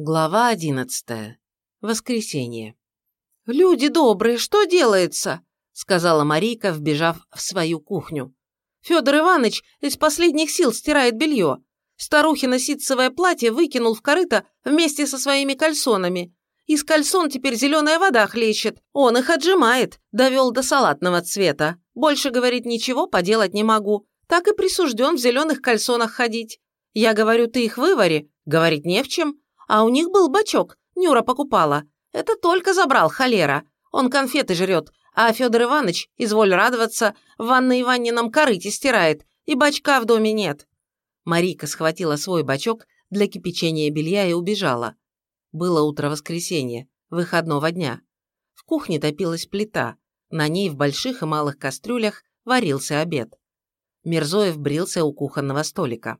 Глава одиннадцатая. Воскресенье. «Люди добрые, что делается?» – сказала Марийка, вбежав в свою кухню. «Федор Иванович из последних сил стирает белье. Старухина ситцевое платье выкинул в корыто вместе со своими кальсонами. Из кальсон теперь зеленая вода хлещет. Он их отжимает, довел до салатного цвета. Больше, говорит, ничего поделать не могу. Так и присужден в зеленых кальсонах ходить. Я говорю, ты их вывари. Говорит, не в чем. А у них был бачок, Нюра покупала. Это только забрал холера. Он конфеты жрет, а Федор Иванович, изволь радоваться, в ванной Иванином корыте стирает, и бачка в доме нет. Марика схватила свой бачок для кипячения белья и убежала. Было утро воскресенья, выходного дня. В кухне топилась плита, на ней в больших и малых кастрюлях варился обед. Мирзоев брился у кухонного столика.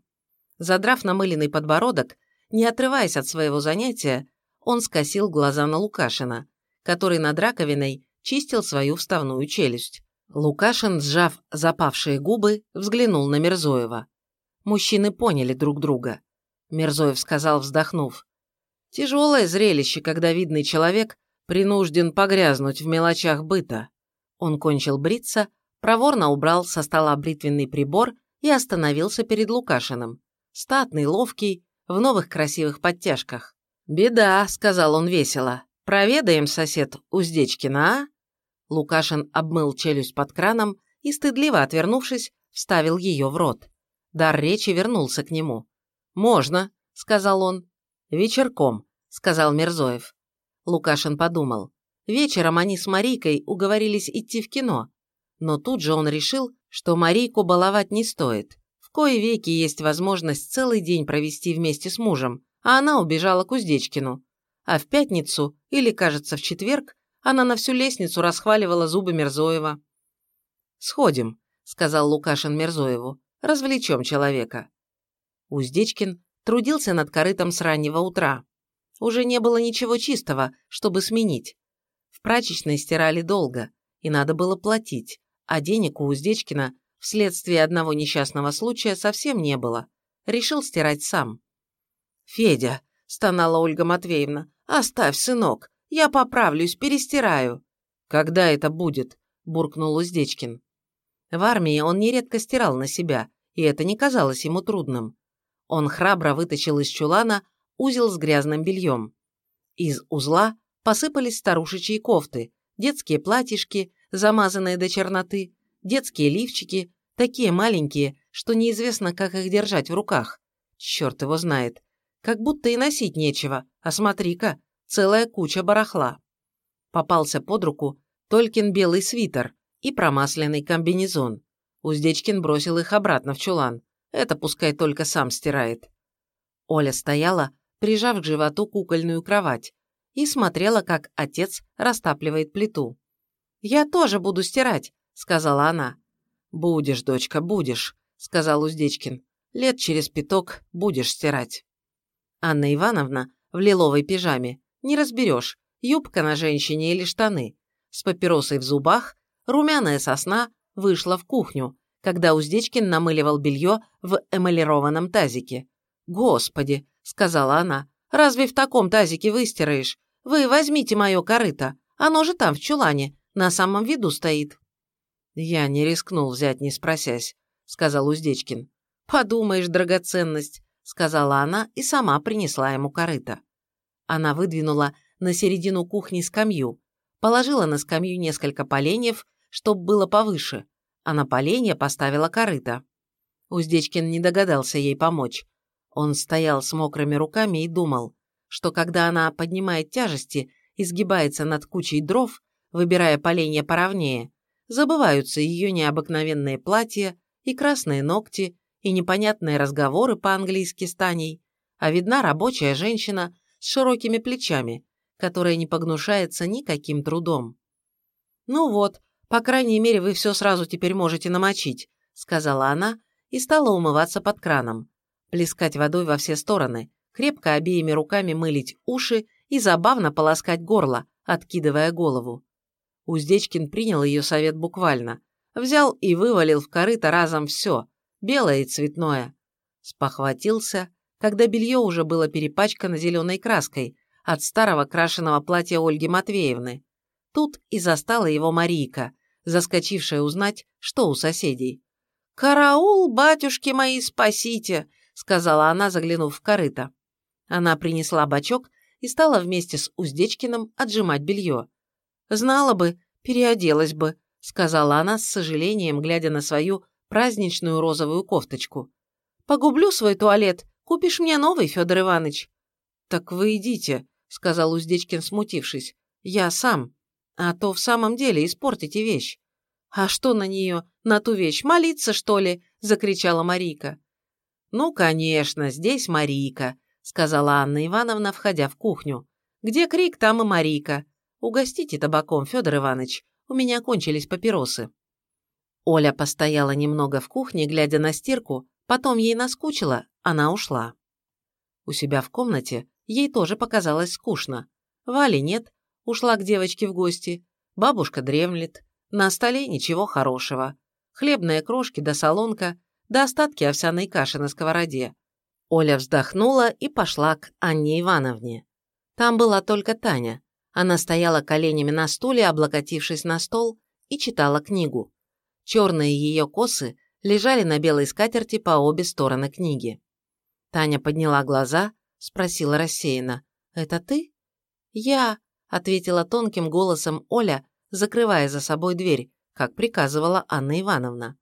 Задрав намыленный подбородок, не отрываясь от своего занятия, он скосил глаза на Лукашина, который над раковиной чистил свою вставную челюсть. Лукашин, сжав запавшие губы, взглянул на Мирзоева. Мужчины поняли друг друга. Мирзоев сказал, вздохнув. «Тяжелое зрелище, когда видный человек принужден погрязнуть в мелочах быта». Он кончил бриться, проворно убрал со стола бритвенный прибор и остановился перед Лукашиным. Статный, ловкий, в новых красивых подтяжках. «Беда», — сказал он весело. «Проведаем, сосед, Уздечкина, а?» Лукашин обмыл челюсть под краном и, стыдливо отвернувшись, вставил ее в рот. Дар речи вернулся к нему. «Можно», — сказал он. «Вечерком», — сказал Мирзоев. Лукашин подумал. Вечером они с Марийкой уговорились идти в кино. Но тут же он решил, что Марийку баловать не стоит. В кои веки есть возможность целый день провести вместе с мужем, а она убежала к Уздечкину. А в пятницу, или, кажется, в четверг, она на всю лестницу расхваливала зубы Мерзоева. «Сходим», — сказал Лукашин Мерзоеву, — «развлечем человека». Уздечкин трудился над корытом с раннего утра. Уже не было ничего чистого, чтобы сменить. В прачечной стирали долго, и надо было платить, а денег у Уздечкина вследствие одного несчастного случая совсем не было. Решил стирать сам. «Федя», — стонала Ольга Матвеевна, — «оставь, сынок, я поправлюсь, перестираю». «Когда это будет?» – буркнул Уздечкин. В армии он нередко стирал на себя, и это не казалось ему трудным. Он храбро вытащил из чулана узел с грязным бельем. Из узла посыпались старушечьи кофты, детские платьишки, замазанные до черноты, детские лифчики, такие маленькие, что неизвестно, как их держать в руках. Черт его знает. Как будто и носить нечего, а смотри-ка, целая куча барахла. Попался под руку Толькин белый свитер и промасленный комбинезон. Уздечкин бросил их обратно в чулан. Это пускай только сам стирает. Оля стояла, прижав к животу кукольную кровать, и смотрела, как отец растапливает плиту. «Я тоже буду стирать», сказала она. «Будешь, дочка, будешь», — сказал Уздечкин. «Лет через пяток будешь стирать». Анна Ивановна в лиловой пижаме, не разберешь, юбка на женщине или штаны, с папиросой в зубах, румяная сосна, вышла в кухню, когда Уздечкин намыливал белье в эмалированном тазике. «Господи», — сказала она, — «разве в таком тазике выстираешь? Вы возьмите мое корыто, оно же там в чулане, на самом виду стоит». «Я не рискнул взять, не спросясь», — сказал Уздечкин. «Подумаешь, драгоценность», — сказала она и сама принесла ему корыто. Она выдвинула на середину кухни скамью, положила на скамью несколько поленьев, чтоб было повыше, а на поленья поставила корыто. Уздечкин не догадался ей помочь. Он стоял с мокрыми руками и думал, что когда она поднимает тяжести и сгибается над кучей дров, выбирая поленья поровнее, забываются ее необыкновенные платья и красные ногти, и непонятные разговоры по-английски с Таней, а видна рабочая женщина с широкими плечами, которая не погнушается никаким трудом. «Ну вот, по крайней мере, вы все сразу теперь можете намочить», сказала она и стала умываться под краном, плескать водой во все стороны, крепко обеими руками мылить уши и забавно полоскать горло, откидывая голову. Уздечкин принял ее совет буквально. Взял и вывалил в корыто разом все, белое и цветное. Спохватился, когда белье уже было перепачкано зеленой краской от старого крашеного платья Ольги Матвеевны. Тут и застала его Марийка, заскочившая узнать, что у соседей. «Караул, батюшки мои, спасите!» — сказала она, заглянув в корыто. Она принесла бачок и стала вместе с Уздечкиным отжимать белье. «Знала бы, переоделась бы», — сказала она с сожалением, глядя на свою праздничную розовую кофточку. «Погублю свой туалет, купишь мне новый, Федор Иванович». «Так вы идите», — сказал Уздечкин, смутившись. «Я сам. А то в самом деле испортите вещь». «А что на нее, на ту вещь, молиться, что ли?» – закричала Марийка. «Ну, конечно, здесь Марийка», – сказала Анна Ивановна, входя в кухню. «Где крик, там и Марийка. Угостите табаком, Федор Иванович, у меня кончились папиросы». Оля постояла немного в кухне, глядя на стирку, потом ей наскучило, она ушла. У себя в комнате ей тоже показалось скучно. Вали нет, ушла к девочке в гости, бабушка дремлет, на столе ничего хорошего. Хлебные крошки да солонка, да остатки овсяной каши на сковороде. Оля вздохнула и пошла к Анне Ивановне. Там была только Таня. Она стояла коленями на стуле, облокотившись на стол, и читала книгу. Черные ее косы лежали на белой скатерти по обе стороны книги. Таня подняла глаза, спросила рассеянно. «Это ты?» «Я», — ответила тонким голосом Оля, закрывая за собой дверь, как приказывала Анна Ивановна.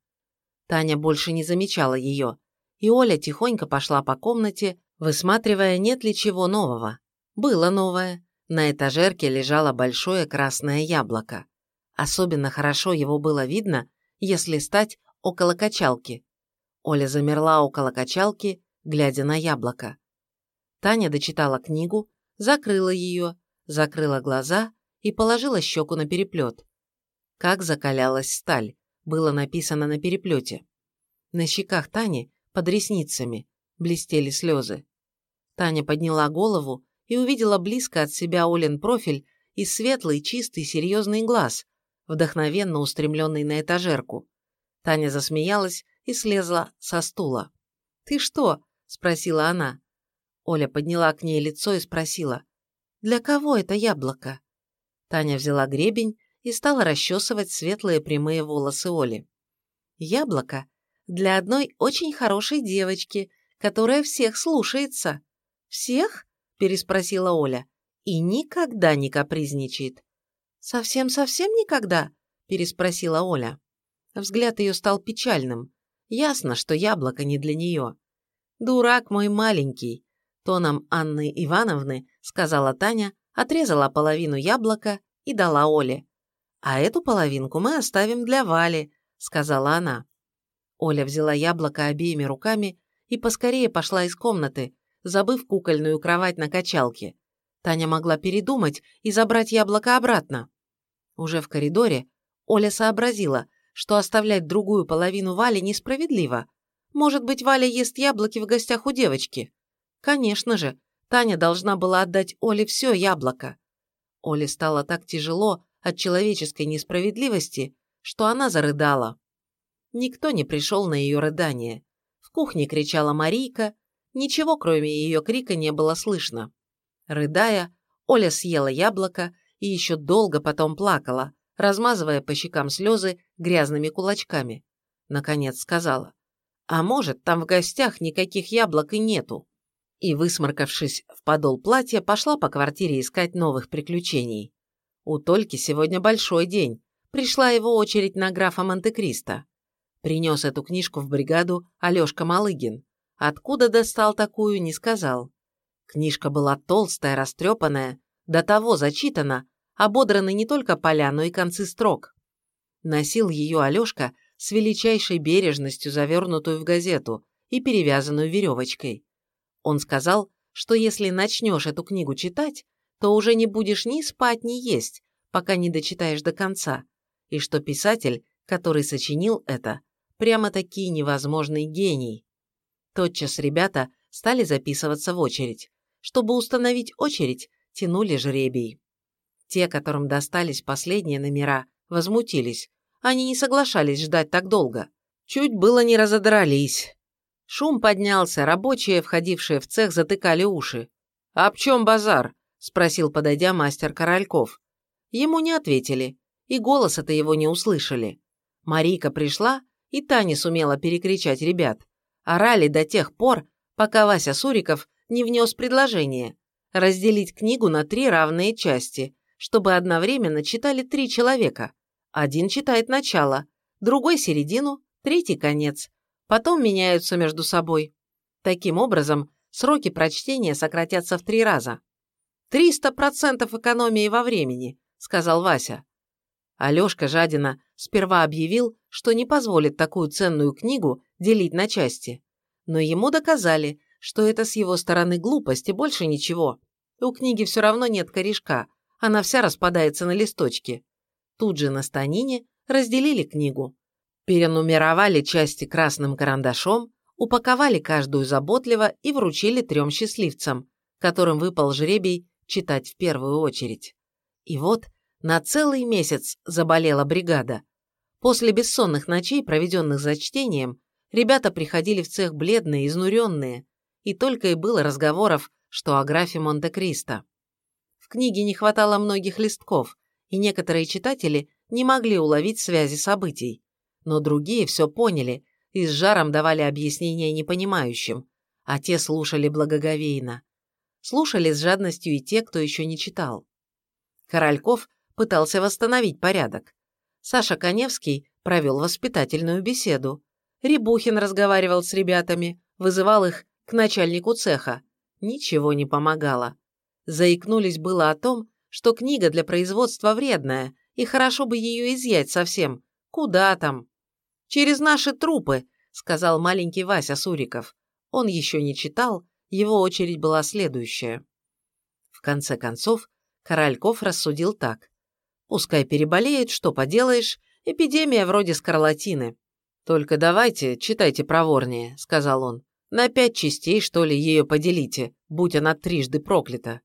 Таня больше не замечала ее, и Оля тихонько пошла по комнате, высматривая, нет ли чего нового. Было новое. На этажерке лежало большое красное яблоко. Особенно хорошо его было видно, если стать около качалки. Оля замерла около качалки, глядя на яблоко. Таня дочитала книгу, закрыла ее, закрыла глаза и положила щеку на переплет. Как закалялась сталь, было написано на переплете. На щеках Тани, под ресницами, блестели слезы. Таня подняла голову и увидела близко от себя Олен профиль и светлый, чистый, серьезный глаз, вдохновенно устремленный на этажерку. Таня засмеялась и слезла со стула. «Ты что?» – спросила она. Оля подняла к ней лицо и спросила. «Для кого это яблоко?» Таня взяла гребень и стала расчесывать светлые прямые волосы Оли. «Яблоко для одной очень хорошей девочки, которая всех слушается». «Всех?» – переспросила Оля. «И никогда не капризничает». «Совсем-совсем никогда?» – переспросила Оля. Взгляд ее стал печальным. Ясно, что яблоко не для нее. «Дурак мой маленький», – тоном Анны Ивановны сказала Таня, отрезала половину яблока и дала Оле. «А эту половинку мы оставим для Вали», — сказала она. Оля взяла яблоко обеими руками и поскорее пошла из комнаты, забыв кукольную кровать на качалке. Таня могла передумать и забрать яблоко обратно. Уже в коридоре Оля сообразила, что оставлять другую половину Вали несправедливо. Может быть, Валя ест яблоки в гостях у девочки? Конечно же, Таня должна была отдать Оле все яблоко. Оле стало так тяжело от человеческой несправедливости, что она зарыдала. Никто не пришел на ее рыдание. В кухне кричала Марийка, ничего кроме ее крика не было слышно. Рыдая, Оля съела яблоко и еще долго потом плакала, размазывая по щекам слезы грязными кулачками. Наконец сказала, «А может, там в гостях никаких яблок и нету?» и, высморкавшись в подол платья, пошла по квартире искать новых приключений. У Тольки сегодня большой день. Пришла его очередь на графа Монте-Кристо. Принес эту книжку в бригаду Алешка Малыгин. Откуда достал такую, не сказал. Книжка была толстая, растрепанная, до того зачитана, ободраны не только поля, но и концы строк. Носил ее Алешка с величайшей бережностью, завернутую в газету и перевязанную веревочкой. Он сказал, что если начнешь эту книгу читать, то уже не будешь ни спать, ни есть, пока не дочитаешь до конца, и что писатель, который сочинил это, прямо-таки невозможный гений. Тотчас ребята стали записываться в очередь. Чтобы установить очередь, тянули жребий. Те, которым достались последние номера, возмутились. Они не соглашались ждать так долго. Чуть было не разодрались. Шум поднялся, рабочие, входившие в цех, затыкали уши. «А в чем базар?» – спросил, подойдя мастер Корольков. Ему не ответили, и голоса-то его не услышали. Марика пришла, и та не сумела перекричать ребят. Орали до тех пор, пока Вася Суриков не внес предложение разделить книгу на три равные части, чтобы одновременно читали три человека. Один читает начало, другой – середину, третий – конец. Потом меняются между собой. Таким образом, сроки прочтения сократятся в три раза. «Триста процентов экономии во времени», – сказал Вася. Алешка Жадина сперва объявил, что не позволит такую ценную книгу делить на части. Но ему доказали, что это с его стороны глупость и больше ничего. У книги все равно нет корешка, она вся распадается на листочки. Тут же на станине разделили книгу. Перенумеровали части красным карандашом, упаковали каждую заботливо и вручили трем счастливцам, которым выпал жребий читать в первую очередь. И вот на целый месяц заболела бригада. После бессонных ночей, проведенных за чтением, ребята приходили в цех бледные, изнуренные, и только и было разговоров, что о графе Монте-Кристо. В книге не хватало многих листков, и некоторые читатели не могли уловить связи событий. Но другие все поняли и с жаром давали объяснения непонимающим, а те слушали благоговейно. Слушали с жадностью и те, кто еще не читал. Корольков пытался восстановить порядок. Саша Коневский провел воспитательную беседу. Рябухин разговаривал с ребятами, вызывал их к начальнику цеха. Ничего не помогало. Заикнулись было о том, что книга для производства вредная, и хорошо бы ее изъять совсем. Куда там? Через наши трупы, сказал маленький Вася Суриков. Он еще не читал, его очередь была следующая. В конце концов, Корольков рассудил так. Пускай переболеет, что поделаешь, эпидемия вроде скарлатины. Только давайте, читайте проворнее, сказал он. На пять частей, что ли, ее поделите, будь она трижды проклята.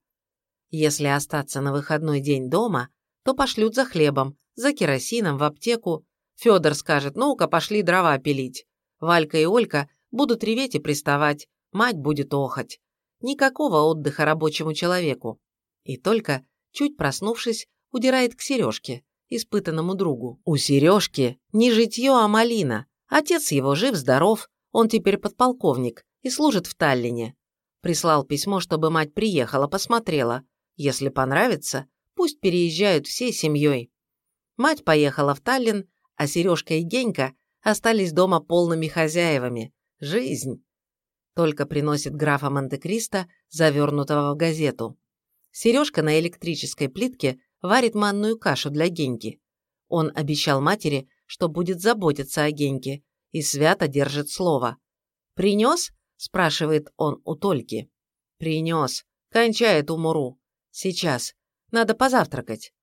Если остаться на выходной день дома, то пошлют за хлебом, за керосином, в аптеку. Федор скажет, ну-ка, пошли дрова пилить. Валька и Олька будут реветь и приставать, мать будет охать. Никакого отдыха рабочему человеку. И только, чуть проснувшись, удирает к Сережке, испытанному другу. У Сережки не житье, а малина. Отец его жив-здоров, он теперь подполковник и служит в Таллине. Прислал письмо, чтобы мать приехала, посмотрела. Если понравится, пусть переезжают всей семьей. Мать поехала в Таллин, а Сережка и Генька остались дома полными хозяевами. Жизнь. Только приносит графа Монте-Кристо, завернутого в газету. Сережка на электрической плитке варит манную кашу для Геньки. Он обещал матери, что будет заботиться о Геньке, и свято держит слово. «Принес?» – спрашивает он у Тольки. «Принес. Кончает умуру. Сейчас. Надо позавтракать».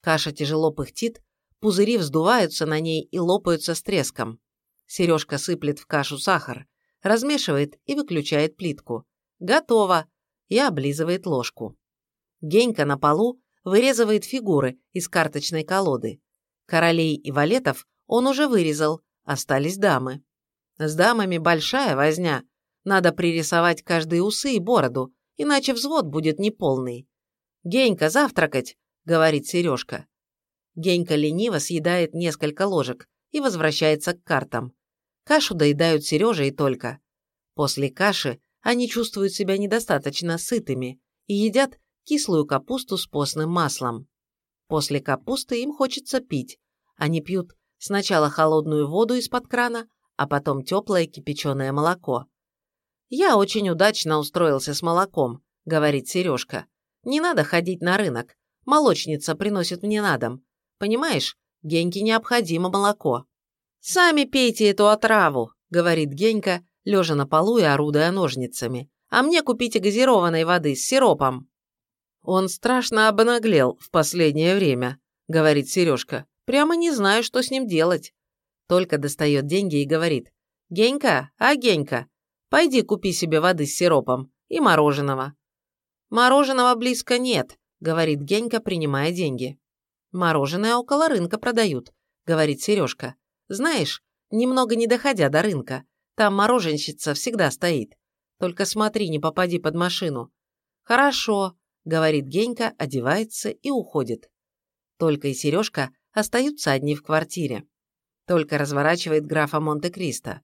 Каша тяжело пыхтит, пузыри вздуваются на ней и лопаются с треском. Сережка сыплет в кашу сахар, размешивает и выключает плитку. Готово. И облизывает ложку. Генька на полу вырезывает фигуры из карточной колоды. Королей и валетов он уже вырезал, Остались дамы. С дамами большая возня. Надо пририсовать каждые усы и бороду, иначе взвод будет неполный. «Генька, завтракать!» — говорит Сережка. Генька лениво съедает несколько ложек и возвращается к картам. Кашу доедают Сережа и только. После каши они чувствуют себя недостаточно сытыми и едят кислую капусту с постным маслом. После капусты им хочется пить. Они пьют Сначала холодную воду из-под крана, а потом теплое кипяченое молоко. «Я очень удачно устроился с молоком», — говорит Сережка. «Не надо ходить на рынок. Молочница приносит мне на дом. Понимаешь, Геньке необходимо молоко». «Сами пейте эту отраву», — говорит Генька, лежа на полу и орудуя ножницами. «А мне купите газированной воды с сиропом». «Он страшно обнаглел в последнее время», — говорит Сережка. Прямо не знаю, что с ним делать. Только достает деньги и говорит. «Генька, а Генька, пойди купи себе воды с сиропом и мороженого». «Мороженого близко нет», — говорит Генька, принимая деньги. «Мороженое около рынка продают», — говорит Сережка. «Знаешь, немного не доходя до рынка. Там мороженщица всегда стоит. Только смотри, не попади под машину». «Хорошо», — говорит Генька, одевается и уходит. Только и Сережка остаются одни в квартире. Только разворачивает графа Монте-Кристо.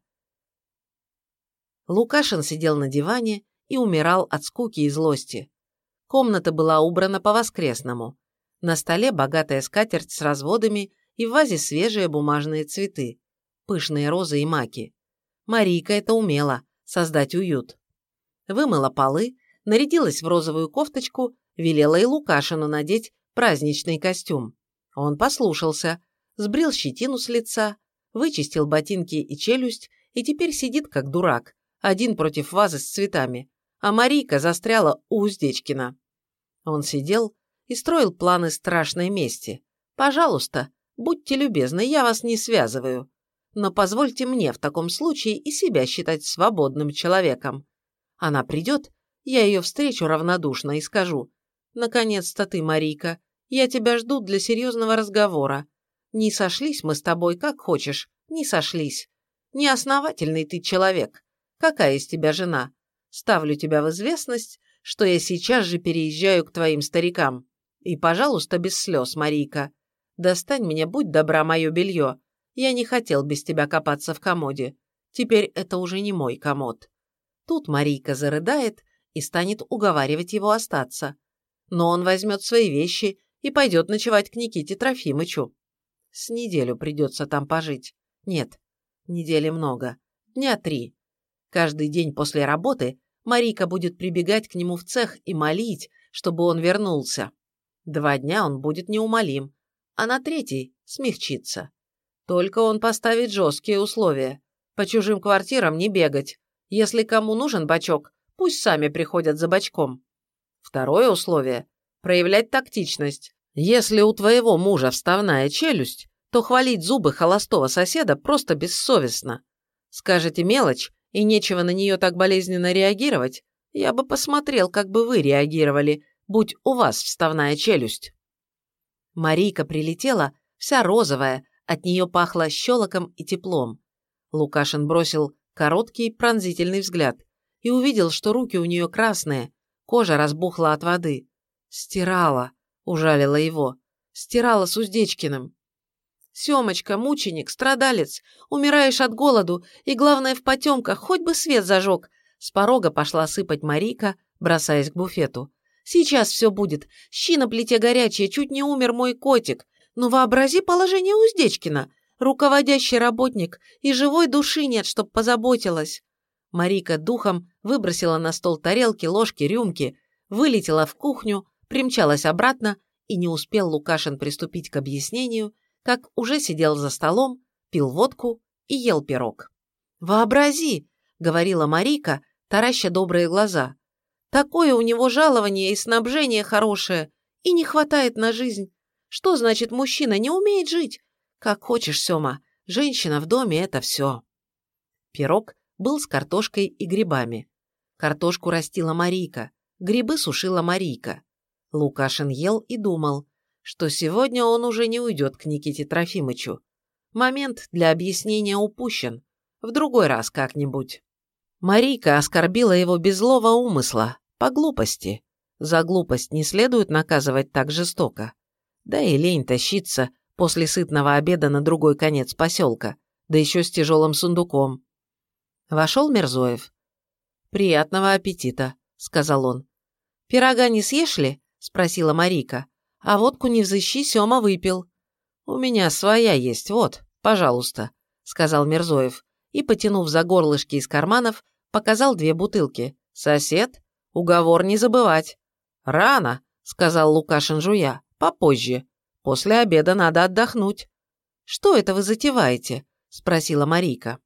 Лукашин сидел на диване и умирал от скуки и злости. Комната была убрана по-воскресному. На столе богатая скатерть с разводами и в вазе свежие бумажные цветы, пышные розы и маки. Марийка это умела, создать уют. Вымыла полы, нарядилась в розовую кофточку, велела и Лукашину надеть праздничный костюм. Он послушался, сбрил щетину с лица, вычистил ботинки и челюсть и теперь сидит как дурак, один против вазы с цветами, а Марийка застряла у Уздечкина. Он сидел и строил планы страшной мести. «Пожалуйста, будьте любезны, я вас не связываю но позвольте мне в таком случае и себя считать свободным человеком. Она придет, я ее встречу равнодушно и скажу, «Наконец-то ты, Марийка, я тебя жду для серьезного разговора. Не сошлись мы с тобой, как хочешь, не сошлись. Неосновательный ты человек. Какая из тебя жена? Ставлю тебя в известность, что я сейчас же переезжаю к твоим старикам. И, пожалуйста, без слез, Марийка. Достань мне, будь добра, мое белье, я не хотел без тебя копаться в комоде. Теперь это уже не мой комод. Тут Марийка зарыдает и станет уговаривать его остаться. Но он возьмет свои вещи и пойдет ночевать к Никите Трофимычу. С неделю придется там пожить. Нет, недели много. Дня три. Каждый день после работы Марийка будет прибегать к нему в цех и молить, чтобы он вернулся. Два дня он будет неумолим, а на третий смягчится. Только он поставит жесткие условия. По чужим квартирам не бегать. Если кому нужен бачок, пусть сами приходят за бачком. Второе условие – проявлять тактичность. Если у твоего мужа вставная челюсть, то хвалить зубы холостого соседа просто бессовестно. Скажете мелочь, и нечего на нее так болезненно реагировать, я бы посмотрел, как бы вы реагировали, будь у вас вставная челюсть. Марийка прилетела, вся розовая, от нее пахло щелоком и теплом. Лукашин бросил короткий пронзительный взгляд и увидел, что руки у нее красные, кожа разбухла от воды. «Стирала», — ужалила его. «Стирала с Уздечкиным». «Семочка, мученик, страдалец, умираешь от голоду, и, главное, в потемках, хоть бы свет зажег!» С порога пошла сыпать Марийка, бросаясь к буфету. «Сейчас все будет. Щи на плите горячие, чуть не умер мой котик. Но вообрази положение Уздечкина. Руководящий работник, и живой души нет, чтоб позаботилась. Марика духом выбросила на стол тарелки, ложки, рюмки, вылетела в кухню, примчалась обратно, и не успел Лукашин приступить к объяснению, как уже сидел за столом, пил водку и ел пирог. «Вообрази!» — говорила Марика, тараща добрые глаза. «Такое у него жалование и снабжение хорошее, и не хватает на жизнь. Что значит мужчина не умеет жить? Как хочешь, Сёма, женщина в доме – это все. Пирог был с картошкой и грибами. Картошку растила Марийка, грибы сушила Марийка. Лукашин ел и думал, что сегодня он уже не уйдет к Никите Трофимычу. Момент для объяснения упущен. В другой раз как-нибудь. Марийка оскорбила его без злого умысла, по глупости. За глупость не следует наказывать так жестоко. Да и лень тащиться после сытного обеда на другой конец поселка, да еще с тяжелым сундуком. Вошел Мерзоев. «Приятного аппетита», — сказал он. «Пирога не съешь ли?» — спросила Марика. «А водку не взыщи, Сема выпил». «У меня своя есть, вот, пожалуйста», — сказал Мерзоев и, потянув за горлышки из карманов, показал две бутылки. «Сосед, уговор не забывать». «Рано», — сказал Лукашин жуя. Попозже. После обеда надо отдохнуть. Что это вы затеваете? спросила Марийка.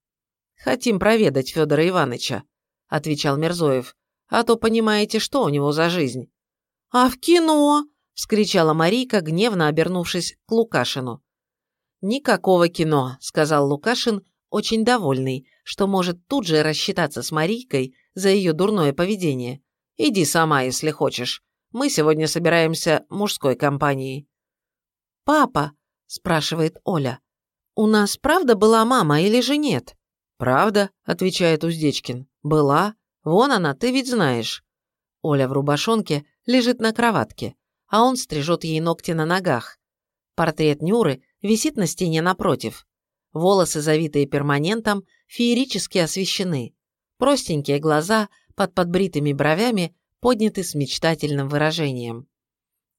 Хотим проведать Федора Ивановича, отвечал Мерзоев. А то понимаете, что у него за жизнь. А в кино? вскричала Марийка, гневно обернувшись к Лукашину. «Никакого кино», — сказал Лукашин, очень довольный, что может тут же рассчитаться с Марийкой за ее дурное поведение. «Иди сама, если хочешь. Мы сегодня собираемся мужской компанией». «Папа», — спрашивает Оля, — «у нас правда была мама или же нет?» «Правда?» – отвечает Уздечкин. «Была. Вон она, ты ведь знаешь». Оля в рубашонке лежит на кроватке, а он стрижет ей ногти на ногах. Портрет Нюры висит на стене напротив. Волосы, завитые перманентом, феерически освещены. Простенькие глаза под подбритыми бровями подняты с мечтательным выражением.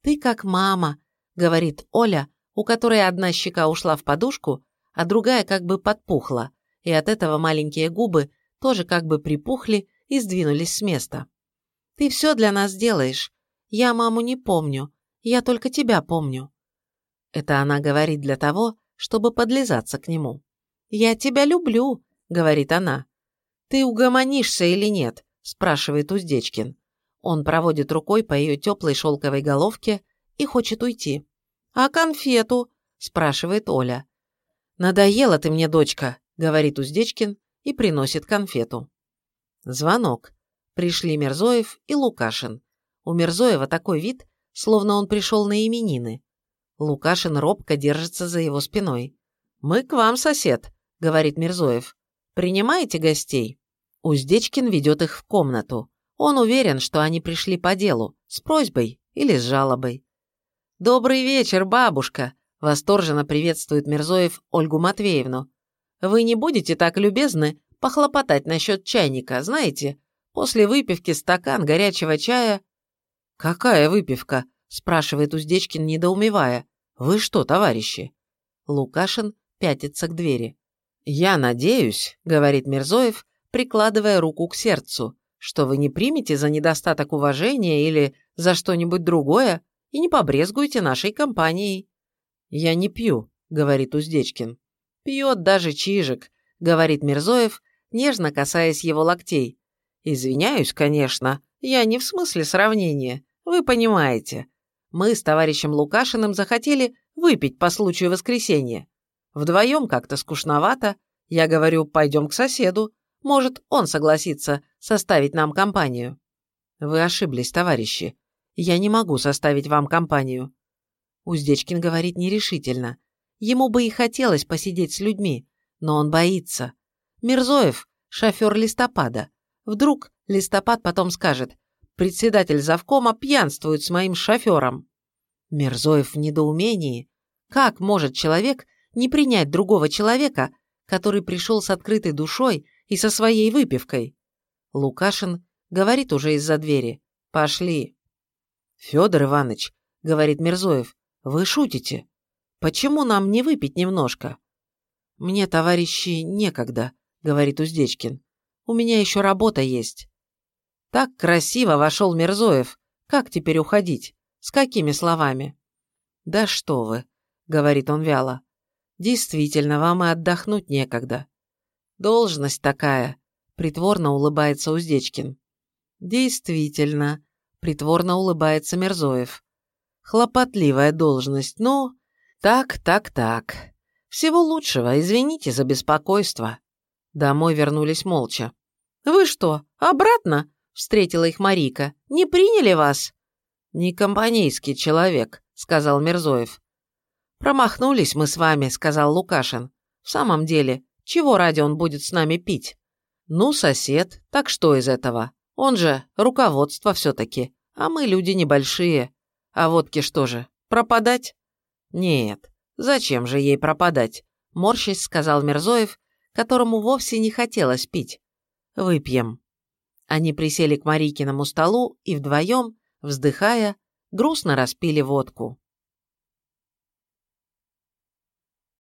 «Ты как мама», — говорит Оля, у которой одна щека ушла в подушку, а другая как бы подпухла, и от этого маленькие губы тоже как бы припухли и сдвинулись с места. «Ты все для нас делаешь. Я маму не помню. Я только тебя помню». Это она говорит для того, чтобы подлизаться к нему. «Я тебя люблю», — говорит она. «Ты угомонишься или нет?» – спрашивает Уздечкин. Он проводит рукой по ее теплой шелковой головке и хочет уйти. «А конфету?» – спрашивает Оля. «Надоела ты мне, дочка», – говорит Уздечкин и приносит конфету. Звонок. Пришли Мерзоев и Лукашин. У Мерзоева такой вид, словно он пришел на именины. Лукашин робко держится за его спиной. «Мы к вам, сосед», — говорит Мерзоев. «Принимаете гостей?» Уздечкин ведет их в комнату. Он уверен, что они пришли по делу, с просьбой или с жалобой. «Добрый вечер, бабушка!» – восторженно приветствует Мирзоев Ольгу Матвеевну. «Вы не будете так любезны похлопотать насчет чайника, знаете? После выпивки стакан горячего чая...» «Какая выпивка?» – спрашивает Уздечкин, недоумевая. «Вы что, товарищи?» Лукашин пятится к двери. «Я надеюсь», — говорит Мирзоев, прикладывая руку к сердцу, «что вы не примете за недостаток уважения или за что-нибудь другое и не побрезгуете нашей компанией». «Я не пью», — говорит Уздечкин. «Пьет даже Чижик», — говорит Мирзоев, нежно касаясь его локтей. «Извиняюсь, конечно, я не в смысле сравнения, вы понимаете. Мы с товарищем Лукашиным захотели выпить по случаю воскресенья. Вдвоем как-то скучновато. Я говорю, пойдем к соседу. Может, он согласится составить нам компанию. Вы ошиблись, товарищи. Я не могу составить вам компанию. Уздечкин говорит нерешительно. Ему бы и хотелось посидеть с людьми, но он боится. Мирзоев – шофер листопада. Вдруг листопад потом скажет, председатель завкома пьянствует с моим шофером. Мирзоев в недоумении. Как может человек не принять другого человека, который пришел с открытой душой и со своей выпивкой. Лукашин говорит уже из-за двери. «Пошли». «Федор Иванович», — говорит Мирзоев, — «вы шутите. Почему нам не выпить немножко?» «Мне, товарищи, некогда», — говорит Уздечкин. «У меня еще работа есть». Так красиво вошел Мирзоев. Как теперь уходить? С какими словами? «Да что вы», — говорит он вяло. Действительно, вам и отдохнуть некогда. Должность такая, притворно улыбается Уздечкин. Действительно, притворно улыбается Мерзоев. Хлопотливая должность, ну, так, так, так. Всего лучшего, извините за беспокойство. Домой вернулись молча. «Вы что, обратно?» – встретила их Марика. «Не приняли вас?» «Не компанейский человек», – сказал Мерзоев. «Промахнулись мы с вами», — сказал Лукашин. «В самом деле, чего ради он будет с нами пить?» «Ну, сосед, так что из этого? Он же руководство все-таки, а мы люди небольшие. А водки что же, пропадать?» «Нет, зачем же ей пропадать?» — морщись сказал Мирзоев, которому вовсе не хотелось пить. «Выпьем». Они присели к Марикиному столу и вдвоем, вздыхая, грустно распили водку.